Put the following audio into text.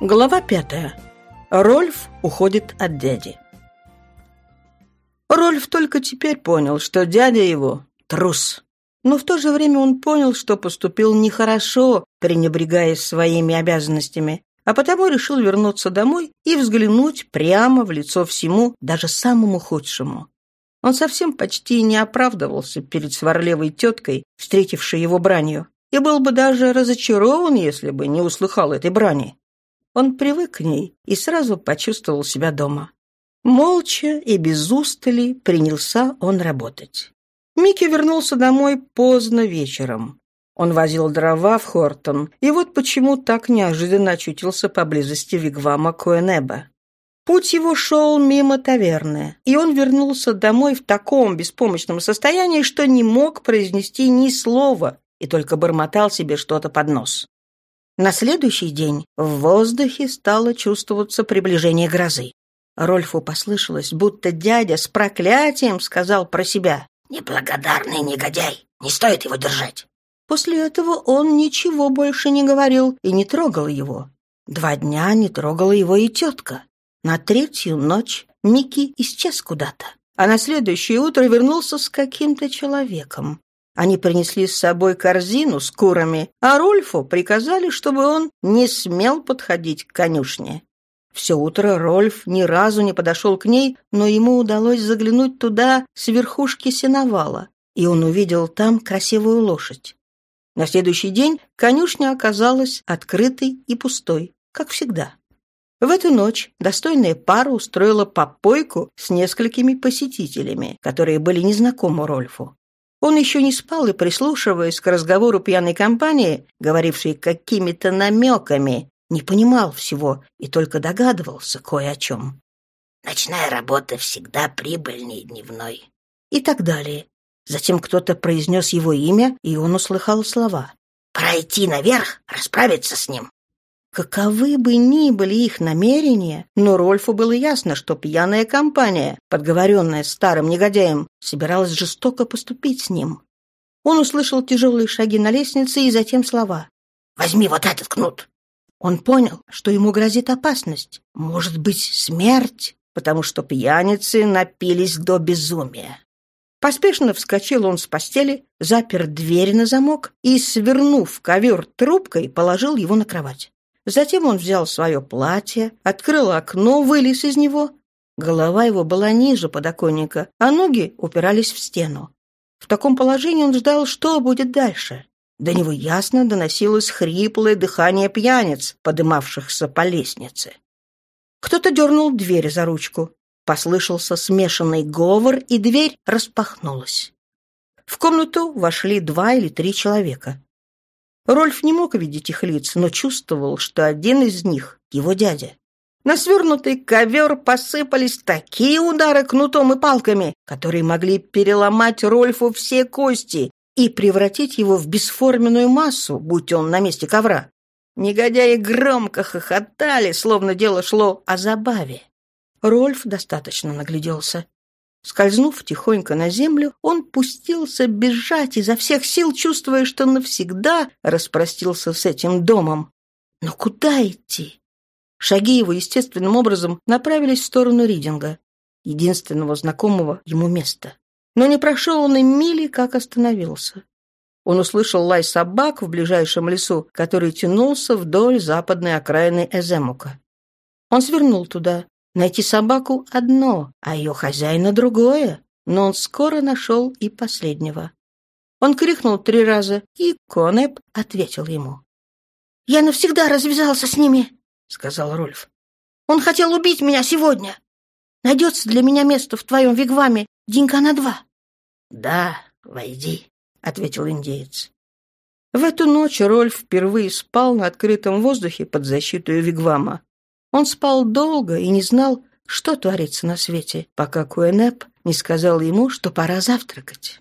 Глава пятая. Рольф уходит от дяди. Рольф только теперь понял, что дядя его — трус. Но в то же время он понял, что поступил нехорошо, пренебрегая своими обязанностями, а потому решил вернуться домой и взглянуть прямо в лицо всему, даже самому худшему. Он совсем почти не оправдывался перед сварливой теткой, встретившей его бранью, и был бы даже разочарован, если бы не услыхал этой брани. Он привык к ней и сразу почувствовал себя дома. Молча и без устали принялся он работать. Микки вернулся домой поздно вечером. Он возил дрова в Хортон, и вот почему так неожиданно очутился поблизости Вигвама Коэнеба. Путь его шел мимо таверны, и он вернулся домой в таком беспомощном состоянии, что не мог произнести ни слова и только бормотал себе что-то под нос. На следующий день в воздухе стало чувствоваться приближение грозы. Рольфу послышалось, будто дядя с проклятием сказал про себя «Неблагодарный негодяй! Не стоит его держать!» После этого он ничего больше не говорил и не трогал его. Два дня не трогала его и тетка. На третью ночь Микки исчез куда-то, а на следующее утро вернулся с каким-то человеком. Они принесли с собой корзину с курами, а Рольфу приказали, чтобы он не смел подходить к конюшне. Все утро Рольф ни разу не подошел к ней, но ему удалось заглянуть туда с верхушки сеновала, и он увидел там красивую лошадь. На следующий день конюшня оказалась открытой и пустой, как всегда. В эту ночь достойная пара устроила попойку с несколькими посетителями, которые были незнакомы Рольфу. Он еще не спал и, прислушиваясь к разговору пьяной компании, говорившей какими-то намеками, не понимал всего и только догадывался кое о чем. «Ночная работа всегда прибыльнее дневной». И так далее. Затем кто-то произнес его имя, и он услыхал слова. «Пройти наверх, расправиться с ним». Каковы бы ни были их намерения, но Рольфу было ясно, что пьяная компания, подговоренная старым негодяем, собиралась жестоко поступить с ним. Он услышал тяжелые шаги на лестнице и затем слова. «Возьми вот этот кнут!» Он понял, что ему грозит опасность, может быть, смерть, потому что пьяницы напились до безумия. Поспешно вскочил он с постели, запер дверь на замок и, свернув ковер трубкой, положил его на кровать. Затем он взял свое платье, открыл окно, вылез из него. Голова его была ниже подоконника, а ноги упирались в стену. В таком положении он ждал, что будет дальше. До него ясно доносилось хриплое дыхание пьяниц, подымавшихся по лестнице. Кто-то дернул дверь за ручку. Послышался смешанный говор, и дверь распахнулась. В комнату вошли два или три человека. Рольф не мог видеть их лиц, но чувствовал, что один из них — его дядя. На свернутый ковер посыпались такие удары кнутом и палками, которые могли переломать Рольфу все кости и превратить его в бесформенную массу, будь он на месте ковра. Негодяи громко хохотали, словно дело шло о забаве. Рольф достаточно нагляделся. Скользнув тихонько на землю, он пустился бежать изо всех сил, чувствуя, что навсегда распростился с этим домом. Но куда идти? Шаги его естественным образом направились в сторону Ридинга, единственного знакомого ему места. Но не прошел он и мили, как остановился. Он услышал лай собак в ближайшем лесу, который тянулся вдоль западной окраины Эземука. Он свернул туда, Найти собаку — одно, а ее хозяина — другое. Но он скоро нашел и последнего. Он крикнул три раза, и Конеп ответил ему. «Я навсегда развязался с ними», — сказал Рольф. «Он хотел убить меня сегодня. Найдется для меня место в твоем вигваме денька на два». «Да, войди», — ответил индеец. В эту ночь Рольф впервые спал на открытом воздухе под защитой вигвама. Он спал долго и не знал, что творится на свете, пока Куэнеп не сказал ему, что пора завтракать.